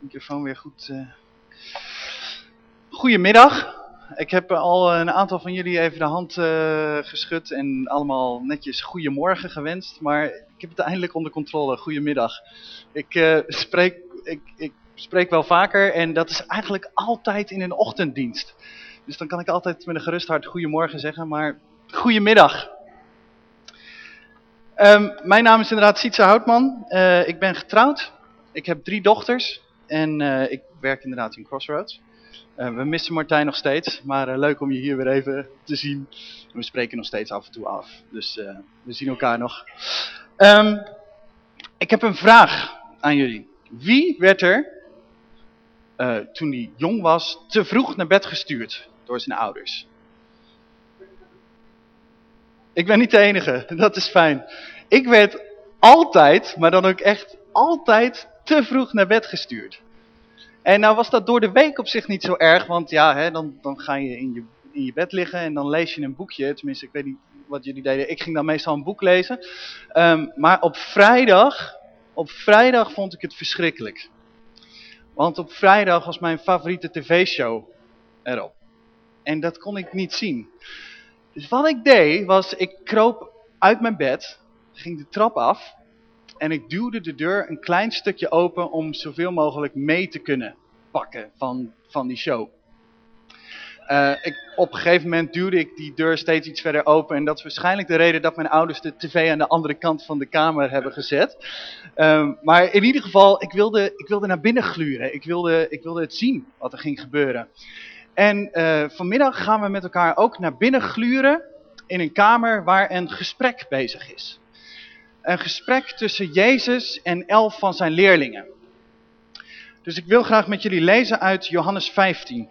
microfoon weer goed. Uh... Goedemiddag. Ik heb al een aantal van jullie even de hand uh, geschud en allemaal netjes goedemorgen gewenst. Maar ik heb het eindelijk onder controle. Goedemiddag. Ik, uh, spreek, ik, ik spreek wel vaker en dat is eigenlijk altijd in een ochtenddienst. Dus dan kan ik altijd met een gerust hart goedemorgen zeggen, maar goedemiddag. Um, mijn naam is inderdaad Sietse Houtman. Ik ben getrouwd. Ik heb drie dochters. En uh, ik werk inderdaad in Crossroads. Uh, we missen Martijn nog steeds. Maar leuk om je hier weer even te zien. We spreken nog steeds af en toe af. Dus we zien elkaar nog. Um, ik heb een vraag aan jullie. Wie werd er, toen hij jong was, te vroeg naar bed gestuurd door zijn ouders? Ik ben niet de enige, dat is fijn. Ik werd altijd, maar dan ook echt altijd, te vroeg naar bed gestuurd. En nou was dat door de week op zich niet zo erg, want ja, hè, dan, dan ga je in, je in je bed liggen en dan lees je een boekje. Tenminste, ik weet niet wat jullie deden. Ik ging dan meestal een boek lezen. Um, maar op vrijdag, op vrijdag vond ik het verschrikkelijk. Want op vrijdag was mijn favoriete tv-show erop. En dat kon ik niet zien. Dus wat ik deed, was ik kroop uit mijn bed, ging de trap af en ik duwde de deur een klein stukje open om zoveel mogelijk mee te kunnen pakken van, van die show. Uh, ik, op een gegeven moment duwde ik die deur steeds iets verder open. En dat is waarschijnlijk de reden dat mijn ouders de tv aan de andere kant van de kamer hebben gezet. Uh, maar in ieder geval, ik wilde, ik wilde naar binnen gluren. Ik wilde, ik wilde het zien wat er ging gebeuren. En uh, vanmiddag gaan we met elkaar ook naar binnen gluren in een kamer waar een gesprek bezig is. Een gesprek tussen Jezus en elf van zijn leerlingen. Dus ik wil graag met jullie lezen uit Johannes 15.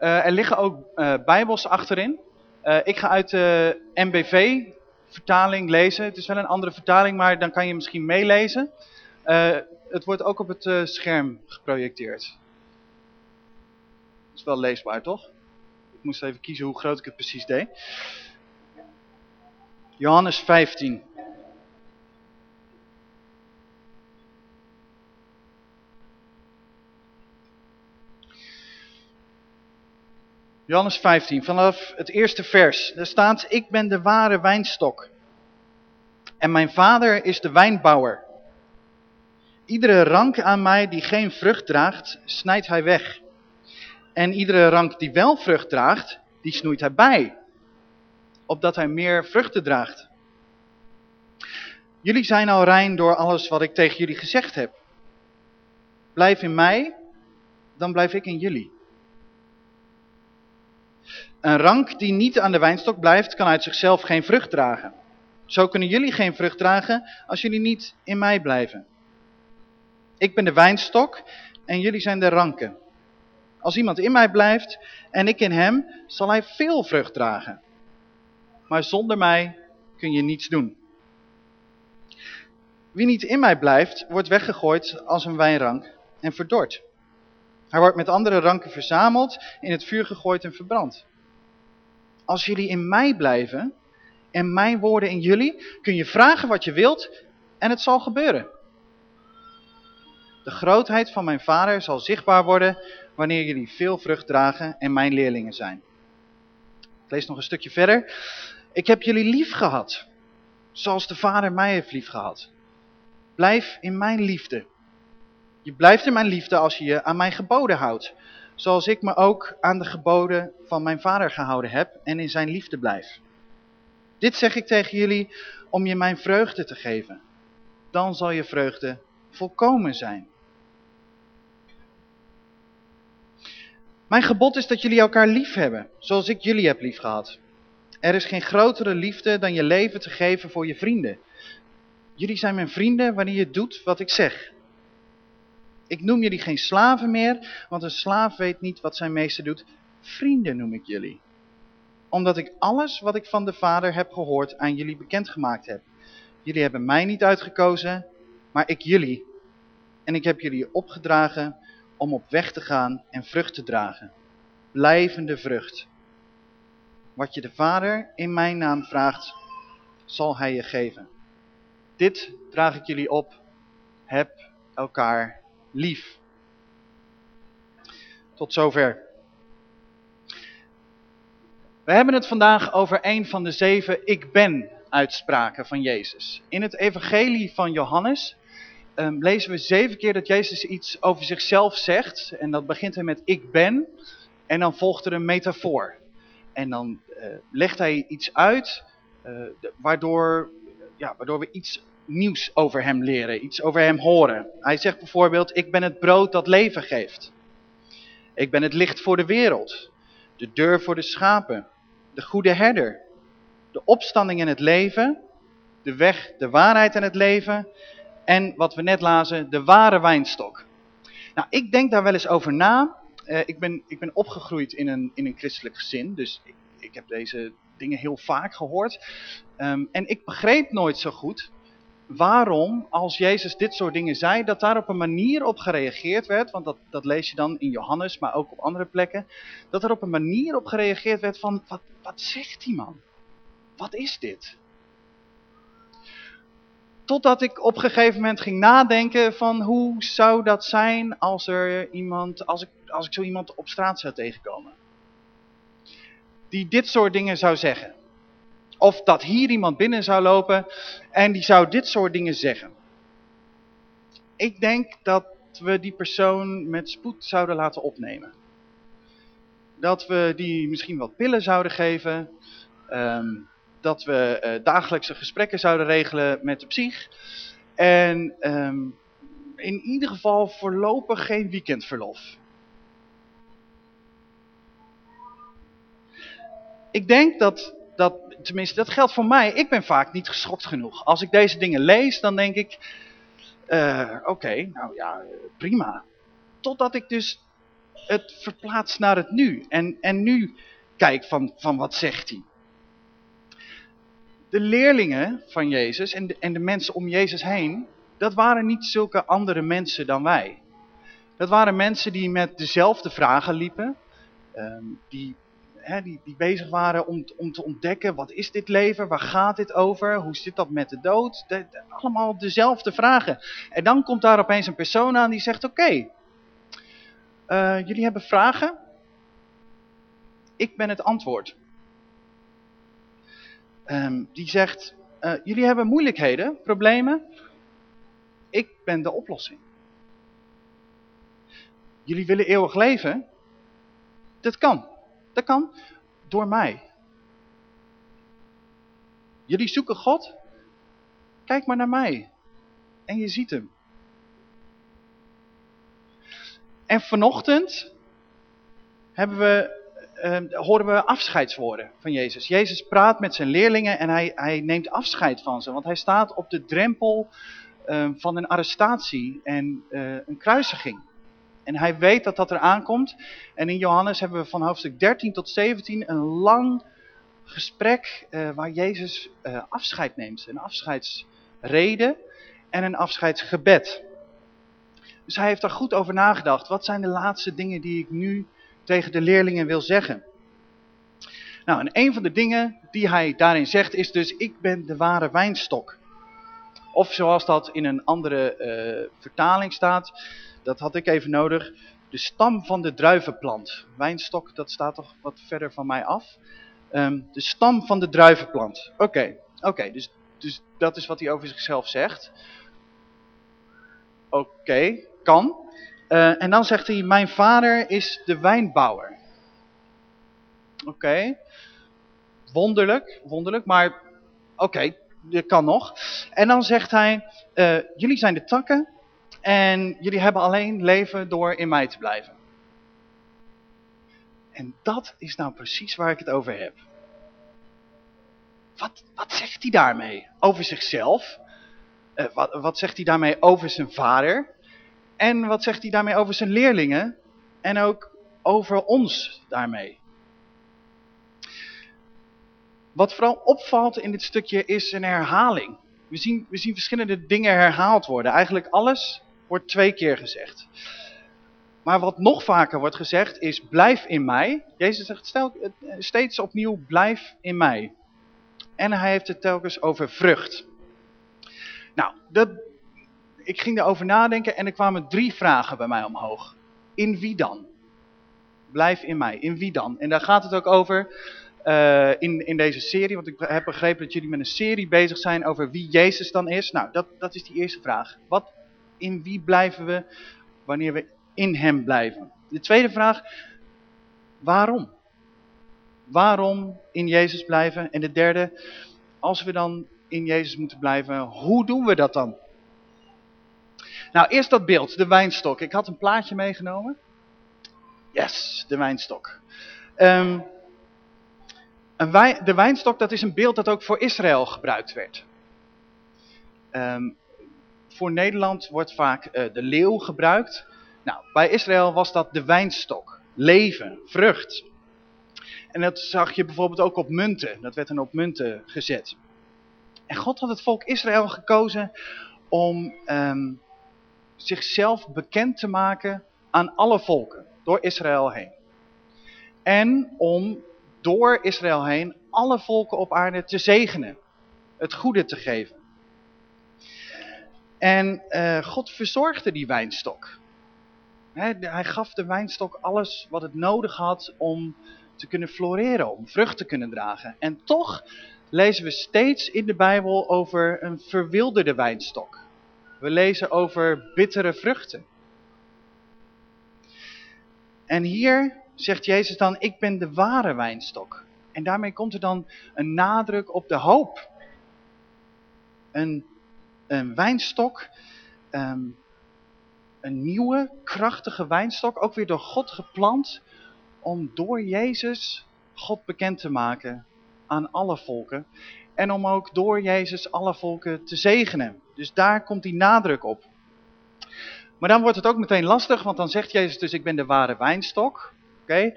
Uh, er liggen ook uh, bijbels achterin. Uh, ik ga uit de MBV vertaling lezen. Het is wel een andere vertaling, maar dan kan je misschien meelezen. het wordt ook op het scherm geprojecteerd is wel leesbaar, toch? Ik moest even kiezen hoe groot ik het precies deed. Johannes 15. Johannes 15, vanaf het eerste vers. Daar staat, ik ben de ware wijnstok. En mijn vader is de wijnbouwer. Iedere rank aan mij die geen vrucht draagt, snijdt hij weg. En iedere rank die wel vrucht draagt, die snoeit hij bij. Opdat hij meer vruchten draagt. Jullie zijn al rein door alles wat ik tegen jullie gezegd heb. Blijf in mij, dan blijf ik in jullie. Een rank die niet aan de wijnstok blijft, kan uit zichzelf geen vrucht dragen. Zo kunnen jullie geen vrucht dragen als jullie niet in mij blijven. Ik ben de wijnstok en jullie zijn de ranken. Als iemand in mij blijft en ik in hem, zal hij veel vrucht dragen. Maar zonder mij kun je niets doen. Wie niet in mij blijft, wordt weggegooid als een wijnrank en verdord. Hij wordt met andere ranken verzameld, in het vuur gegooid en verbrand. Als jullie in mij blijven en mijn woorden in jullie, kun je vragen wat je wilt en het zal gebeuren. De grootheid van mijn vader zal zichtbaar worden wanneer jullie veel vrucht dragen en mijn leerlingen zijn. Ik lees nog een stukje verder. Ik heb jullie lief gehad, zoals de vader mij heeft lief gehad. Blijf in mijn liefde. Je blijft in mijn liefde als je je aan mijn geboden houdt. Zoals ik me ook aan de geboden van mijn vader gehouden heb en in zijn liefde blijf. Dit zeg ik tegen jullie om je mijn vreugde te geven. Dan zal je vreugde volkomen zijn. Mijn gebod is dat jullie elkaar lief hebben, zoals ik jullie heb lief gehad. Er is geen grotere liefde dan je leven te geven voor je vrienden. Jullie zijn mijn vrienden wanneer je doet wat ik zeg. Ik noem jullie geen slaven meer, want een slaaf weet niet wat zijn meester doet. Vrienden noem ik jullie. Omdat ik alles wat ik van de Vader heb gehoord aan jullie bekendgemaakt heb. Jullie hebben mij niet uitgekozen, maar ik jullie. En ik heb jullie opgedragen om op weg te gaan en vrucht te dragen. Blijvende vrucht. Wat je de Vader in mijn naam vraagt, zal hij je geven. Dit draag ik jullie op. Heb elkaar lief. Tot zover. We hebben het vandaag over een van de zeven ik ben uitspraken van Jezus. In het evangelie van Johannes um, lezen we zeven keer dat Jezus iets over zichzelf zegt. En dat begint hij met ik ben en dan volgt er een metafoor. En dan uh, legt hij iets uit uh, waardoor, ja, waardoor we iets nieuws over hem leren, iets over hem horen. Hij zegt bijvoorbeeld, ik ben het brood dat leven geeft. Ik ben het licht voor de wereld, de deur voor de schapen, de goede herder, de opstanding en het leven, de weg, de waarheid en het leven en wat we net lazen, de ware wijnstok. Nou, ik denk daar wel eens over na. Uh, ik, ben, ik ben opgegroeid in een, in een christelijk gezin, dus ik, ik heb deze dingen heel vaak gehoord. Um, en ik begreep nooit zo goed waarom, als Jezus dit soort dingen zei, dat daar op een manier op gereageerd werd, want dat, dat lees je dan in Johannes, maar ook op andere plekken, dat er op een manier op gereageerd werd van, wat, wat zegt die man? Wat is dit? Totdat ik op een gegeven moment ging nadenken van hoe zou dat zijn als er iemand, als ik, als ik zo iemand op straat zou tegenkomen. Die dit soort dingen zou zeggen. Of dat hier iemand binnen zou lopen en die zou dit soort dingen zeggen. Ik denk dat we die persoon met spoed zouden laten opnemen. Dat we die misschien wat pillen zouden geven. Um, dat we uh, dagelijkse gesprekken zouden regelen met de psych. En um, in ieder geval voorlopig geen weekendverlof. Ik denk dat, dat, tenminste dat geldt voor mij, ik ben vaak niet geschokt genoeg. Als ik deze dingen lees, dan denk ik, uh, oké, nou ja, prima. Totdat ik dus het verplaats naar het nu. En, en nu kijk van, van wat zegt hij de leerlingen van Jezus en de, en de mensen om Jezus heen, dat waren niet zulke andere mensen dan wij. Dat waren mensen die met dezelfde vragen liepen, um, die, die, die, bezig waren om, om te ontdekken, wat is dit leven, waar gaat dit over, hoe zit dat met de dood, allemaal dezelfde vragen. En dan komt daar opeens een persoon aan die zegt, oké, uh, jullie hebben vragen, ik ben het antwoord. Um, die zegt, uh, jullie hebben moeilijkheden, problemen. Ik ben de oplossing. Jullie willen eeuwig leven. Dat kan. Dat kan door mij. Jullie zoeken God. Kijk maar naar mij. En je ziet hem. En vanochtend hebben we uh, horen we afscheidswoorden van Jezus. Jezus praat met zijn leerlingen en hij, hij neemt afscheid van ze. Want hij staat op de drempel uh, van een arrestatie en uh, een kruisiging. En hij weet dat dat er aankomt. En in Johannes hebben we van hoofdstuk 13 tot 17 een lang gesprek uh, waar Jezus uh, afscheid neemt. Een afscheidsrede en een afscheidsgebed. Dus hij heeft daar goed over nagedacht. Wat zijn de laatste dingen die ik nu tegen de leerlingen wil zeggen. Nou, en een van de dingen die hij daarin zegt is dus, ik ben de ware wijnstok. Of zoals dat in een andere uh, vertaling staat, dat had ik even nodig, de stam van de druivenplant. Wijnstok, dat staat toch wat verder van mij af. Um, de stam van de druivenplant. Oké, oké, dus, dus dat is wat hij over zichzelf zegt. Oké, kan. Uh, en dan zegt hij, mijn vader is de wijnbouwer. Oké, wonderlijk, wonderlijk, maar oké, okay, dat kan nog. En dan zegt hij, uh, jullie zijn de takken en jullie hebben alleen leven door in mij te blijven. En dat is nou precies waar ik het over heb. Wat, wat zegt hij daarmee? Over zichzelf? Uh, wat, wat zegt hij daarmee over zijn vader? En wat zegt hij daarmee over zijn leerlingen? En ook over ons daarmee. Wat vooral opvalt in dit stukje is een herhaling. We zien, we zien verschillende dingen herhaald worden. Eigenlijk alles wordt twee keer gezegd. Maar wat nog vaker wordt gezegd is, blijf in mij. Jezus zegt stel, steeds opnieuw, blijf in mij. En hij heeft het telkens over vrucht. Nou, dat ik ging erover nadenken en er kwamen drie vragen bij mij omhoog. In wie dan? Blijf in mij. In wie dan? En daar gaat het ook over uh, in, in deze serie. Want ik heb begrepen dat jullie met een serie bezig zijn over wie Jezus dan is. Nou, dat, dat is die eerste vraag. Wat, in wie blijven we wanneer we in hem blijven? De tweede vraag, waarom? Waarom in Jezus blijven? En de derde, als we dan in Jezus moeten blijven, hoe doen we dat dan? Nou, eerst dat beeld, de wijnstok. Ik had een plaatje meegenomen. Yes, de wijnstok. Wij, de wijnstok, dat is een beeld dat ook voor Israël gebruikt werd. Um, voor Nederland wordt vaak uh, de leeuw gebruikt. Nou, bij Israël was dat de wijnstok. Leven, vrucht. En dat zag je bijvoorbeeld ook op munten. Dat werd dan op munten gezet. En God had het volk Israël gekozen om um, zichzelf bekend te maken aan alle volken. Door Israël heen. En om door Israël heen alle volken op aarde te zegenen. Het goede te geven. En uh, God verzorgde die wijnstok. hij gaf de wijnstok alles wat het nodig had om te kunnen floreren, om vrucht te kunnen dragen. En toch lezen we steeds in de Bijbel over een verwilderde wijnstok. We lezen over bittere vruchten. En hier zegt Jezus dan, ik ben de ware wijnstok. En daarmee komt er dan een nadruk op de hoop. Een, een wijnstok, um, een nieuwe, krachtige wijnstok, ook weer door God geplant, om door Jezus God bekend te maken aan alle volken. En om ook door Jezus alle volken te zegenen. Dus daar komt die nadruk op. Maar dan wordt het ook meteen lastig, want dan zegt Jezus dus, ik ben de ware wijnstok. Oké?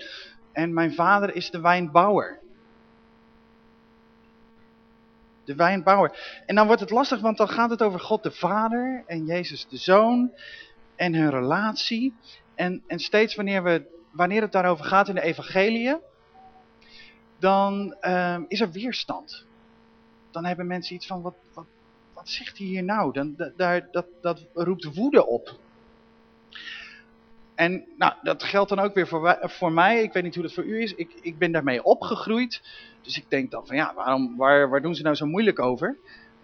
En mijn vader is de wijnbouwer. De wijnbouwer. En dan wordt het lastig, want dan gaat het over God de Vader en Jezus de Zoon en hun relatie. En, en steeds wanneer, we, wanneer het daarover gaat in de evangelie, dan uh, is er weerstand. Dan hebben mensen iets van, wat, wat, wat zegt hij hier nou? Dan, daar, dat, dat roept woede op. En nou, dat geldt dan ook weer voor, voor mij. Ik weet niet hoe dat voor u is. Ik, ik ben daarmee opgegroeid. Dus ik denk dan van ja, waarom, waar, waar doen ze nou zo moeilijk over?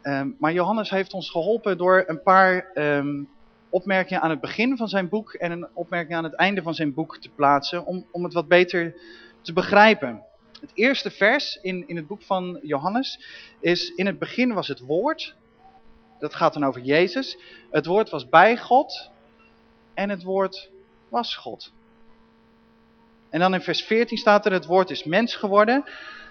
Um, maar Johannes heeft ons geholpen door een paar um, opmerkingen aan het begin van zijn boek en een opmerking aan het einde van zijn boek te plaatsen. Om, om het wat beter te begrijpen. Het eerste vers in, in het boek van Johannes is in het begin was het woord. Dat gaat dan over Jezus. Het woord was bij God en het woord was God. En dan in vers 14 staat er, het woord is mens geworden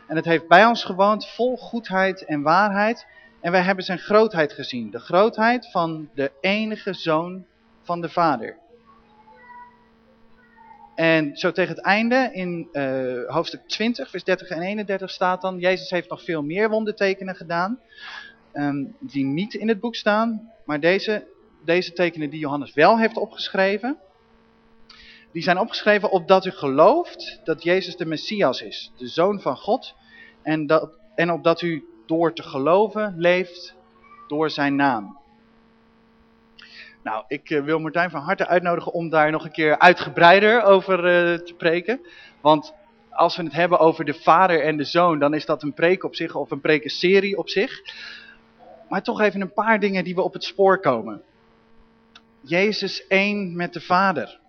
en het heeft bij ons gewoond vol goedheid en waarheid. En wij hebben zijn grootheid gezien, de grootheid van de enige zoon van de vader. En zo tegen het einde in uh, hoofdstuk 20, vers 30 en 31 staat dan, Jezus heeft nog veel meer wondertekenen gedaan, um, die niet in het boek staan, maar deze, deze tekenen die Johannes wel heeft opgeschreven, die zijn opgeschreven opdat u gelooft dat Jezus de Messias is, de Zoon van God. En, dat, en opdat u door te geloven leeft door zijn naam. Nou, ik uh, wil Martijn van harte uitnodigen om daar nog een keer uitgebreider over uh, te preken. Want als we het hebben over de vader en de zoon, dan is dat een preek op zich of een prekenserie op zich. Maar toch even een paar dingen die we op het spoor komen. Jezus één met de vader.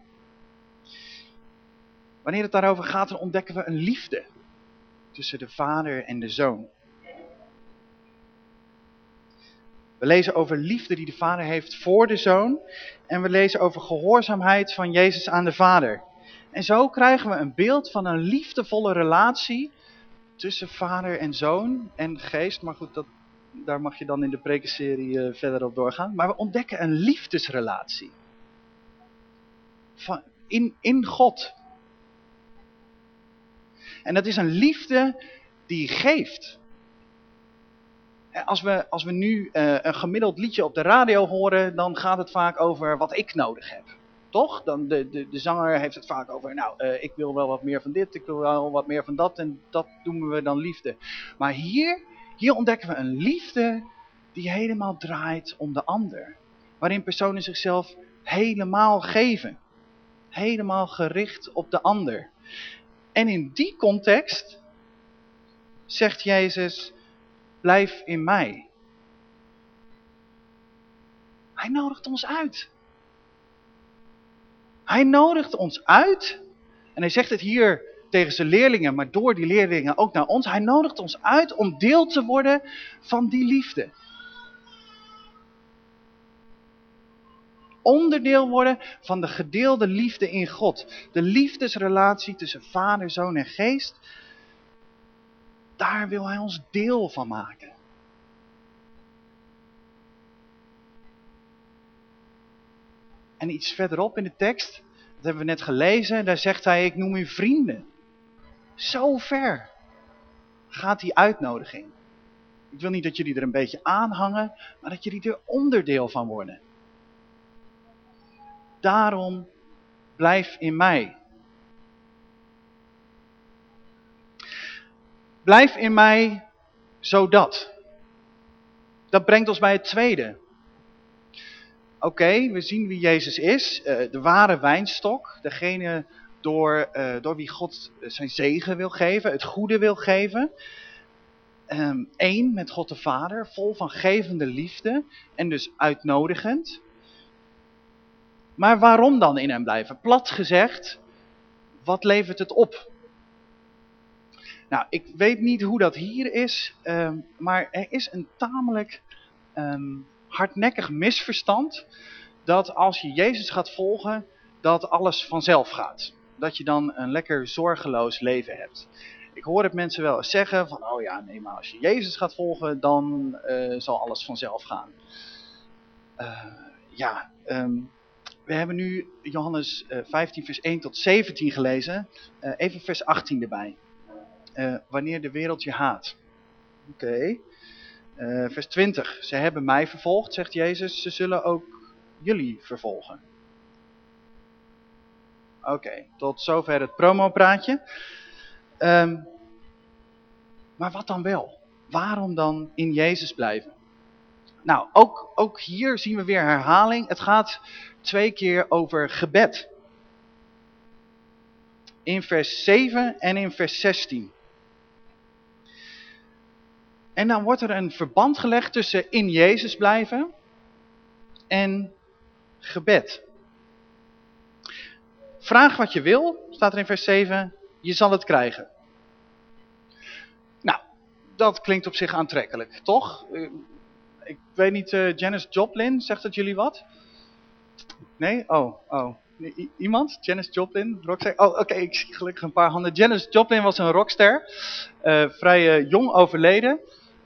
Wanneer het daarover gaat, dan ontdekken we een liefde tussen de vader en de zoon. We lezen over liefde die de vader heeft voor de zoon. En we lezen over gehoorzaamheid van Jezus aan de vader. En zo krijgen we een beeld van een liefdevolle relatie tussen vader en zoon en geest. Maar goed, dat, daar mag je dan in de prekenserie uh, verder op doorgaan. Maar we ontdekken een liefdesrelatie. Van, in, in God. En dat is een liefde die geeft. Als we, als we nu uh, een gemiddeld liedje op de radio horen, dan gaat het vaak over wat ik nodig heb. Toch? Dan de, de, de zanger heeft het vaak over, nou, uh, ik wil wel wat meer van dit, ik wil wel wat meer van dat en dat doen we dan liefde. Maar hier, hier ontdekken we een liefde die helemaal draait om de ander. waarin personen zichzelf helemaal geven. Helemaal gericht op de ander. En in die context zegt Jezus, blijf in mij. Hij nodigt ons uit. Hij nodigt ons uit. En hij zegt het hier tegen zijn leerlingen, maar door die leerlingen ook naar ons. Hij nodigt ons uit om deel te worden van die liefde. Onderdeel worden van de gedeelde liefde in God. De liefdesrelatie tussen vader, zoon en geest. Daar wil hij ons deel van maken. En iets verderop in de tekst, dat hebben we net gelezen, daar zegt hij, ik noem u vrienden. Zo ver gaat die uitnodiging. Ik wil niet dat jullie er een beetje aanhangen, maar dat jullie er onderdeel van worden. Daarom blijf in mij. Blijf in mij, zodat. Dat brengt ons bij het tweede. Oké, we zien wie Jezus is. Uh, de ware wijnstok. Degene door, uh, door wie God zijn zegen wil geven. Het goede wil geven. Eén ehm, met God de Vader. Vol van gevende liefde. En dus uitnodigend. Maar waarom dan in hem blijven? Plat gezegd, wat levert het op? Nou, ik weet niet hoe dat hier is, ehm, maar er is een tamelijk um, hardnekkig misverstand dat als je Jezus gaat volgen, dat alles vanzelf gaat. Dat je dan een lekker zorgeloos leven hebt. Ik hoor het mensen wel eens zeggen van, oh ja, nee, maar als je Jezus gaat volgen, dan uh, zal alles vanzelf gaan. Uh, ja, um, we hebben nu Johannes 15 eh, vers 1 tot 17 gelezen. Even vers 18 erbij. Wanneer de wereld je haat. Oké. Vers 20. Ze hebben mij vervolgd, zegt Jezus. Ze zullen ook jullie vervolgen. Oké, tot zover het promopraatje. Um, maar wat dan wel? Waarom dan in Jezus blijven? Nou, ook, ook hier zien we weer herhaling. Het gaat twee keer over gebed. In vers 7 en in vers 16. En dan wordt er een verband gelegd tussen in Jezus blijven en gebed. Vraag wat je wil, staat er in vers 7, je zal het krijgen. Nou, dat klinkt op zich aantrekkelijk, toch? Ik weet niet, uh, Janis Joplin, zegt dat jullie wat? Nee? Oh, oh. iemand? Janis Joplin? Rockster? Oh, oké, ik zie gelukkig een paar handen. Janis Joplin was een rockster. Uh, vrij jong overleden.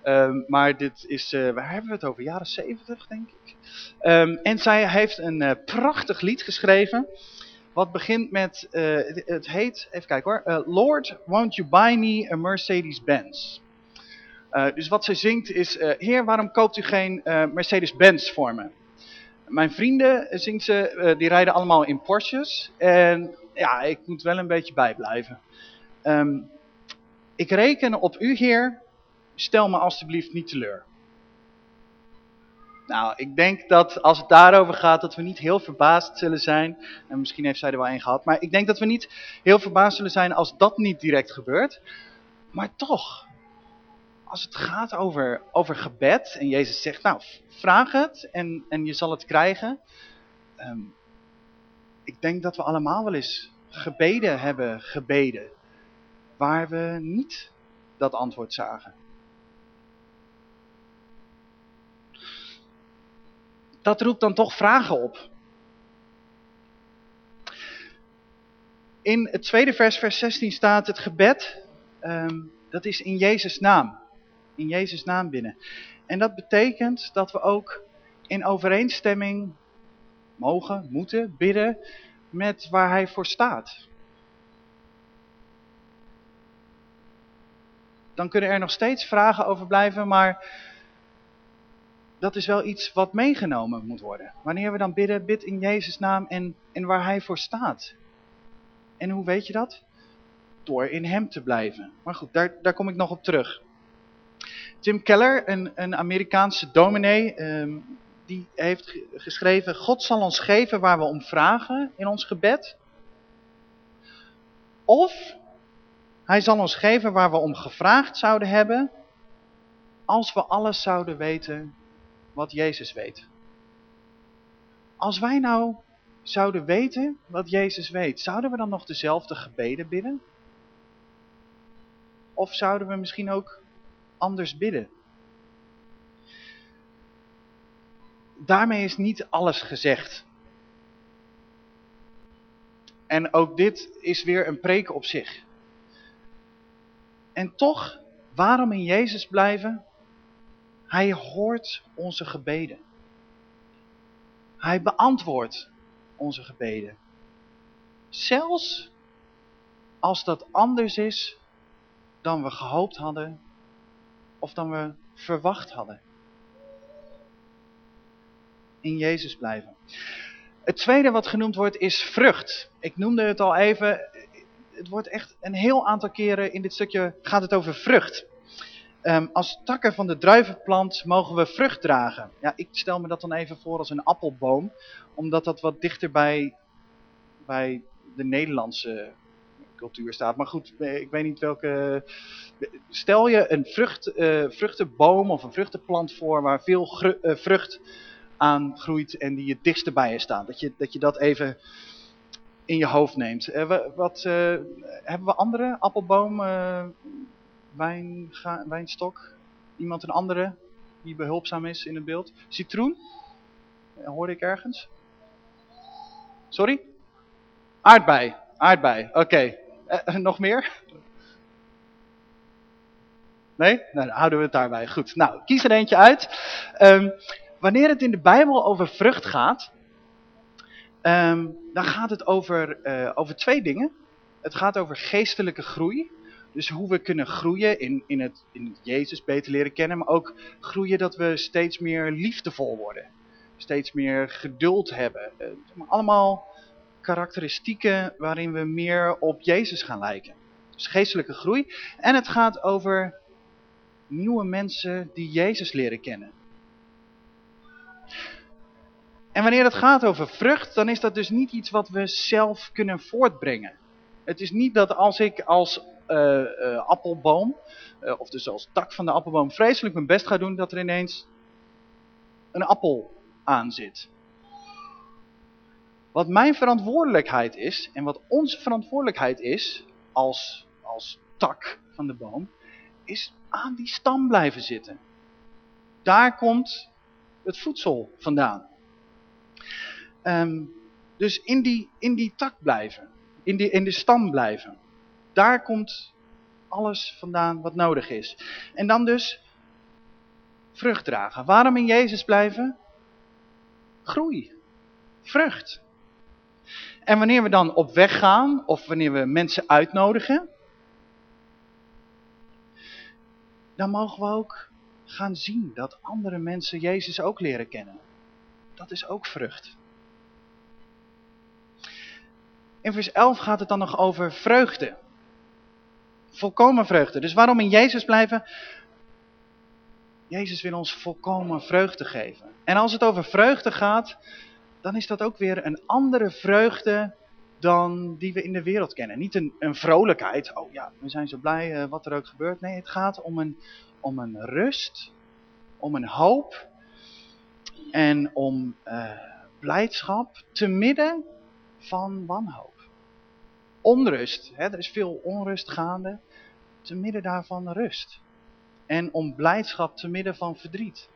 Um, maar dit is, waar hebben we het over? Jaren 70, denk ik. Um, en zij heeft een prachtig lied geschreven. Wat begint met, het, het, heet, even kijken hoor. Lord, won't you buy me a Mercedes-Benz? dus wat zij zingt is, Heer, waarom koopt u geen Mercedes-Benz voor me? Mijn vrienden, zingt ze, die rijden allemaal in Porsches. En ja, ik moet wel een beetje bijblijven. Um, ik reken op u, Heer. Stel me alstublieft niet teleur. Nou, ik denk dat als het daarover gaat, dat we niet heel verbaasd zullen zijn. En misschien heeft zij er wel een gehad. Maar ik denk dat we niet heel verbaasd zullen zijn als dat niet direct gebeurt. Maar toch, als het gaat over, over gebed en Jezus zegt, nou vraag het en, en je zal het krijgen. Um, ik denk dat we allemaal wel eens gebeden hebben gebeden waar we niet dat antwoord zagen. Dat roept dan toch vragen op. In het tweede vers, vers 16 staat het gebed, um, dat is in Jezus' naam in Jezus naam binnen. En dat betekent dat we ook in overeenstemming mogen, moeten bidden met waar hij voor staat. Dan kunnen er nog steeds vragen over blijven, maar dat is wel iets wat meegenomen moet worden. Wanneer we dan bidden, bid in Jezus naam en, en waar hij voor staat. En hoe weet je dat? Door in hem te blijven. Maar goed, daar, daar kom ik nog op terug. Tim Keller, een, een Amerikaanse dominee, um, die heeft geschreven, God zal ons geven waar we om vragen in ons gebed. Of hij zal ons geven waar we om gevraagd zouden hebben, als we alles zouden weten wat Jezus weet. Als wij nou zouden weten wat Jezus weet, zouden we dan nog dezelfde gebeden bidden? Of zouden we misschien ook anders bidden? Daarmee is niet alles gezegd. En ook dit is weer een preek op zich. En toch, waarom in Jezus blijven? Hij hoort onze gebeden. Hij beantwoordt onze gebeden. Zelfs als dat anders is dan we gehoopt hadden of dan we verwacht hadden. In Jezus blijven. Het tweede wat genoemd wordt is vrucht. Ik noemde het al even. Het wordt echt een heel aantal keren in dit stukje gaat het over vrucht. Ehm, als takken van de druivenplant mogen we vrucht dragen. Ja, ik stel me dat dan even voor als een appelboom, omdat dat wat dichter bij, bij de Nederlandse cultuur staat. Maar goed, eh, ik weet niet welke... Stel je een vrucht, uh, vruchtenboom of een vruchtenplant voor waar veel uh, vrucht aan groeit en die het dichtst bij je staat. Dat je dat, je dat even in je hoofd neemt. Wat, hebben we andere? Appelboom, wijn, wijnstok? Iemand een andere die behulpzaam is in het beeld? Citroen? Hoorde ik ergens? Sorry? Aardbei. Aardbei, oké. Okay. Uh, nog meer? Nee? Nou, dan houden we het daarbij. Goed. Nou, kies er eentje uit. Um, wanneer het in de Bijbel over vrucht gaat, um, dan gaat het over, over twee dingen. Het gaat over geestelijke groei. Dus hoe we kunnen groeien in, in, het, in Jezus beter leren kennen. Maar ook groeien dat we steeds meer liefdevol worden. Steeds meer geduld hebben. Uh, allemaal karakteristieken waarin we meer op Jezus gaan lijken. Dus geestelijke groei. En het gaat over nieuwe mensen die Jezus leren kennen. En wanneer het gaat over vrucht, dan is dat dus niet iets wat we zelf kunnen voortbrengen. Het is niet dat als ik als appelboom, uh, of dus als tak van de appelboom, vreselijk mijn best ga doen, dat er ineens een appel aan zit. Wat mijn verantwoordelijkheid is, en wat onze verantwoordelijkheid is, als, als tak van de boom, is aan die stam blijven zitten. Daar komt het voedsel vandaan. Um, dus in die, in die tak blijven, in, die, in de stam blijven. Daar komt alles vandaan wat nodig is. En dan dus vrucht dragen. Waarom in Jezus blijven? Groei. Vrucht. En wanneer we dan op weg gaan, of wanneer we mensen uitnodigen, dan mogen we ook gaan zien dat andere mensen Jezus ook leren kennen. Dat is ook vrucht. In vers 11 gaat het dan nog over vreugde. Volkomen vreugde. Dus waarom in Jezus blijven? Jezus wil ons volkomen vreugde geven. En als het over vreugde gaat, dan is dat ook weer een andere vreugde dan die we in de wereld kennen. Niet een, een vrolijkheid, oh ja, we zijn zo blij uh, wat er ook gebeurt. Nee, het gaat om een, om een rust, om een hoop en om uh, blijdschap te midden van wanhoop. Onrust, hè, er is veel onrust gaande, te midden daarvan rust. En om blijdschap te midden van verdriet.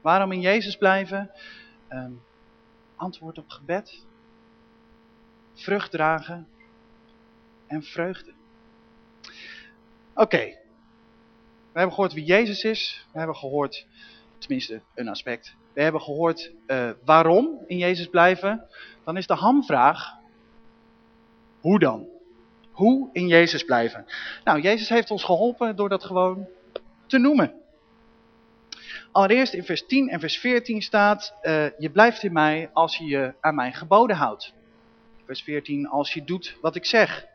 Waarom in Jezus blijven? Um, antwoord op gebed. Vrucht dragen. En vreugde. Oké. We hebben gehoord wie Jezus is. We hebben gehoord, tenminste een aspect. We hebben gehoord uh, waarom in Jezus blijven. Dan is de hamvraag, hoe dan? Hoe in Jezus blijven? Nou, Jezus heeft ons geholpen door dat gewoon te noemen. Allereerst in vers 10 en vers 14 staat, uh, je blijft in mij als je je aan mijn geboden houdt. Vers 14, als je doet wat ik zeg.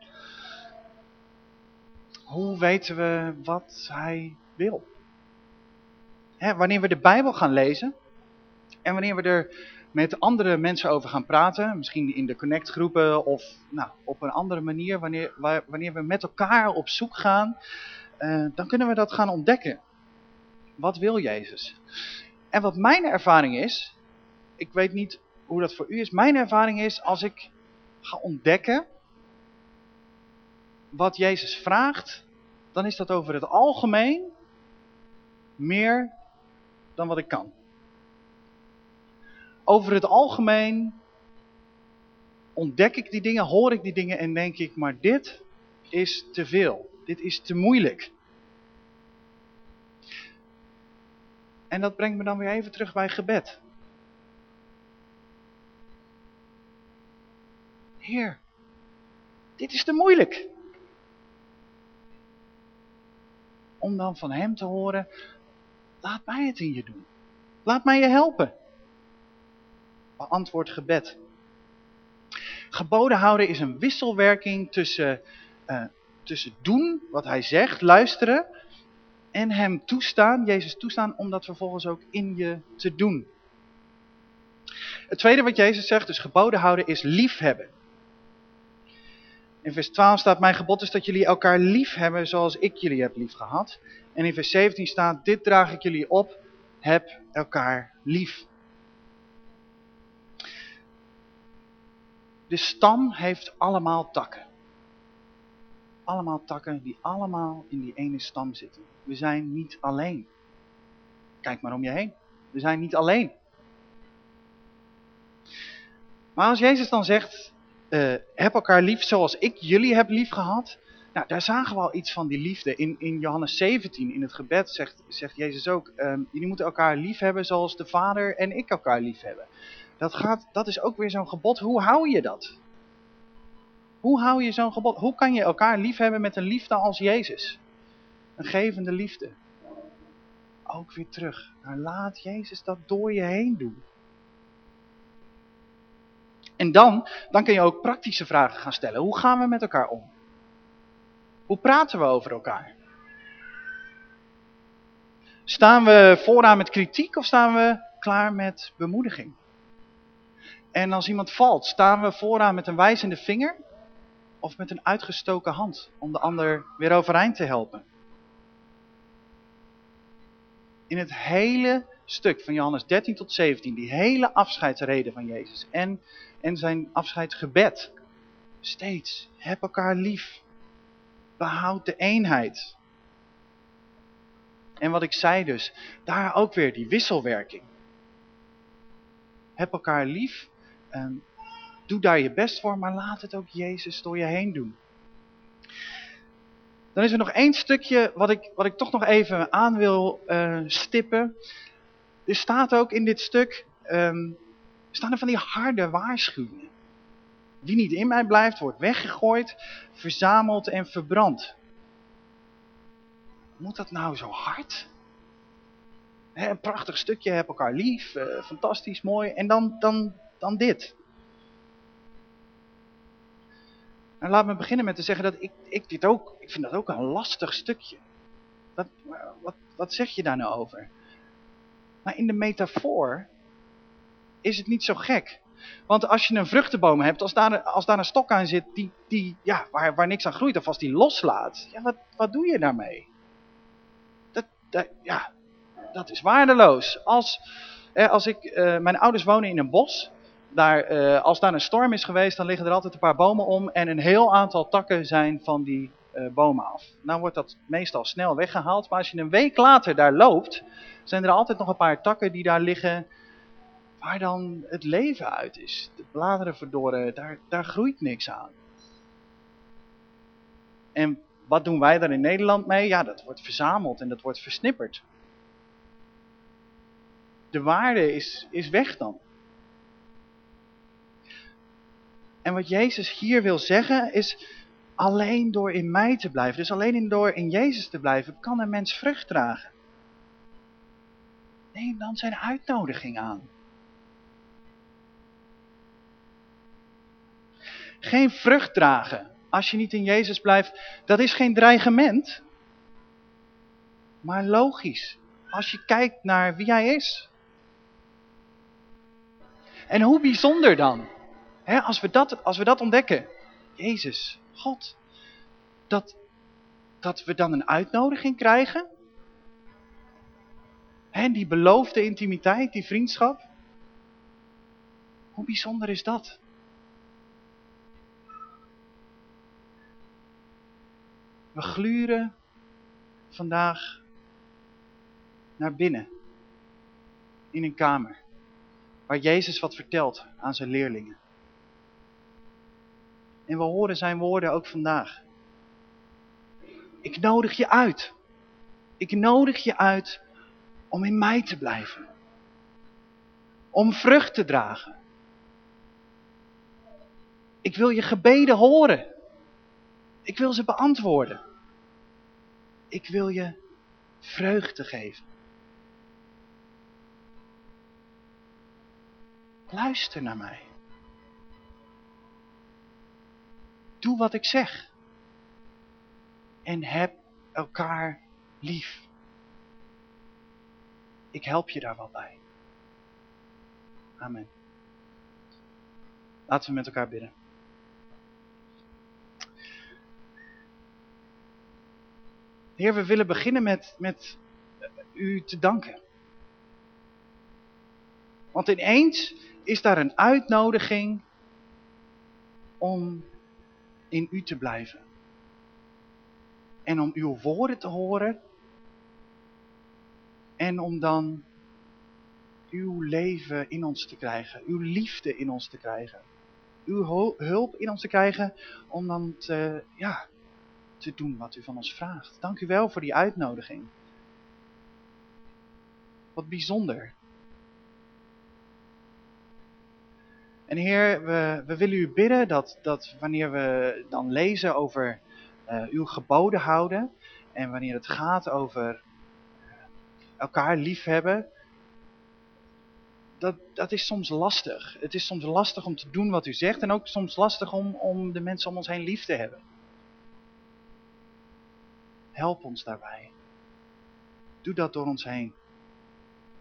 Hoe weten we wat hij wil? hè, wanneer we de Bijbel gaan lezen en wanneer we er met andere mensen over gaan praten, misschien in de connectgroepen of nou, op een andere manier, wanneer, wanneer we met elkaar op zoek gaan, uh, dan kunnen we dat gaan ontdekken. Wat wil Jezus? En wat mijn ervaring is, ik weet niet hoe dat voor u is, mijn ervaring is als ik ga ontdekken wat Jezus vraagt, dan is dat over het algemeen meer dan wat ik kan. Over het algemeen ontdek ik die dingen, hoor ik die dingen en denk ik, maar dit is te veel. Dit is te moeilijk. En dat brengt me dan weer even terug bij gebed. Heer, dit is te moeilijk. Om dan van hem te horen, laat mij het in je doen. Laat mij je helpen. Beantwoord gebed. Geboden houden is een wisselwerking tussen, uh, tussen doen wat hij zegt, luisteren en hem toestaan, Jezus toestaan, om dat vervolgens ook in je te doen. Het tweede wat Jezus zegt, dus geboden houden, is liefhebben. In vers 12 staat, mijn gebod is dat jullie elkaar lief hebben zoals ik jullie heb lief gehad. En in vers 17 staat, dit draag ik jullie op, heb elkaar lief. De stam heeft allemaal takken. Allemaal takken die allemaal in die ene stam zitten. We zijn niet alleen. Kijk maar om je heen. We zijn niet alleen. Maar als Jezus dan zegt, uh, heb elkaar lief zoals ik jullie heb lief gehad. Nou, daar zagen we al iets van die liefde. In, in Johannes 17, in het gebed, zegt, zegt Jezus ook, um, jullie moeten elkaar lief hebben zoals de vader en ik elkaar lief hebben. Dat, gaat, dat is ook weer zo'n gebod. Hoe hou je dat? Hoe hou je zo'n gebod? Hoe kan je elkaar lief hebben met een liefde als Jezus? Een gevende liefde. Ook weer terug. Nou, laat Jezus dat door je heen doen. En dan, dan kun je ook praktische vragen gaan stellen. Hoe gaan we met elkaar om? Hoe praten we over elkaar? Staan we vooraan met kritiek of staan we klaar met bemoediging? En als iemand valt, staan we vooraan met een wijzende vinger of met een uitgestoken hand om de ander weer overeind te helpen? In het hele stuk van Johannes 13 tot 17, die hele afscheidsreden van Jezus en, en zijn afscheidsgebed. Steeds, heb elkaar lief. Behoud de eenheid. En wat ik zei dus, daar ook weer die wisselwerking. Heb elkaar lief, doe daar je best voor, maar laat het ook Jezus door je heen doen. Dan is er nog één stukje wat ik, wat ik toch nog even aan wil uh, stippen. Er staat ook in dit stuk, um, staan er van die harde waarschuwingen. Wie niet in mij blijft, wordt weggegooid, verzameld en verbrand. Moet dat nou zo hard? Een prachtig stukje, heb elkaar lief, uh, fantastisch, mooi. En dan, dan, dan dit. En laat me beginnen met te zeggen dat ik, ik dit ook, ik vind dat ook een lastig stukje. Wat, wat, wat zeg je daar nou over? Maar in de metafoor is het niet zo gek. Want als je een vruchtenboom hebt, als daar, als daar een stok aan zit die, die, ja, waar, waar niks aan groeit, of als die loslaat, ja, wat, wat doe je daarmee? Dat, dat, ja, dat is waardeloos. Als, als ik, uh, mijn ouders wonen in een bos, daar, uh, als daar een storm is geweest, dan liggen er altijd een paar bomen om en een heel aantal takken zijn van die uh, bomen af. Nou wordt dat meestal snel weggehaald, maar als je een week later daar loopt, zijn er altijd nog een paar takken die daar liggen waar dan het leven uit is. De bladeren verdorren, daar, daar groeit niks aan. En wat doen wij daar in Nederland mee? Ja, dat wordt verzameld en dat wordt versnipperd. De waarde is, is weg dan. En wat Jezus hier wil zeggen is, alleen door in mij te blijven, dus alleen door in Jezus te blijven, kan een mens vrucht dragen. Neem dan zijn uitnodiging aan. Geen vrucht dragen als je niet in Jezus blijft, dat is geen dreigement. Maar logisch. als je kijkt naar wie hij is. En hoe bijzonder dan, als, we dat, als we dat ontdekken. Jezus, God, dat, dat we dan een uitnodiging krijgen. En die beloofde intimiteit, die vriendschap. Hoe bijzonder is dat? We gluren vandaag naar binnen. In een kamer. Waar Jezus wat vertelt aan zijn leerlingen. En we horen zijn woorden ook vandaag. Ik nodig je uit. Ik nodig je uit om in mij te blijven. Om vrucht te dragen. Ik wil je gebeden horen. Ik wil ze beantwoorden. Ik wil je vreugde geven. Luister naar mij. Doe wat ik zeg. En heb elkaar lief. Ik help je daar wel bij. Amen. Laten we met elkaar bidden. Heer, we willen beginnen met, met u te danken. Want ineens is daar een uitnodiging om in u te blijven. En om uw woorden te horen. En om dan uw leven in ons te krijgen. Uw liefde in ons te krijgen. Uw hulp in ons te krijgen. Om dan te, ja, te doen wat u van ons vraagt. Dank u wel voor die uitnodiging. Wat bijzonder. En Heer, we, willen u bidden dat, dat wanneer we dan lezen over uh, uw geboden houden en wanneer het gaat over uh, elkaar liefhebben, dat, dat is soms lastig. Het is soms lastig om te doen wat u zegt en ook soms lastig om, om de mensen om ons heen lief te hebben. Help ons daarbij. Doe dat door ons heen.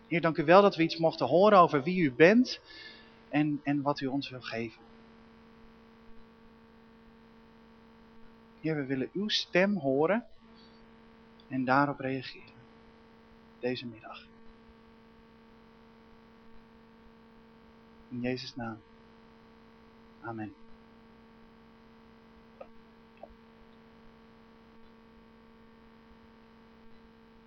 Heer, dank u wel dat we iets mochten horen over wie u bent en, en wat u ons wil geven. Heer, we willen uw stem horen en daarop reageren. Deze middag. In Jezus' naam. Amen.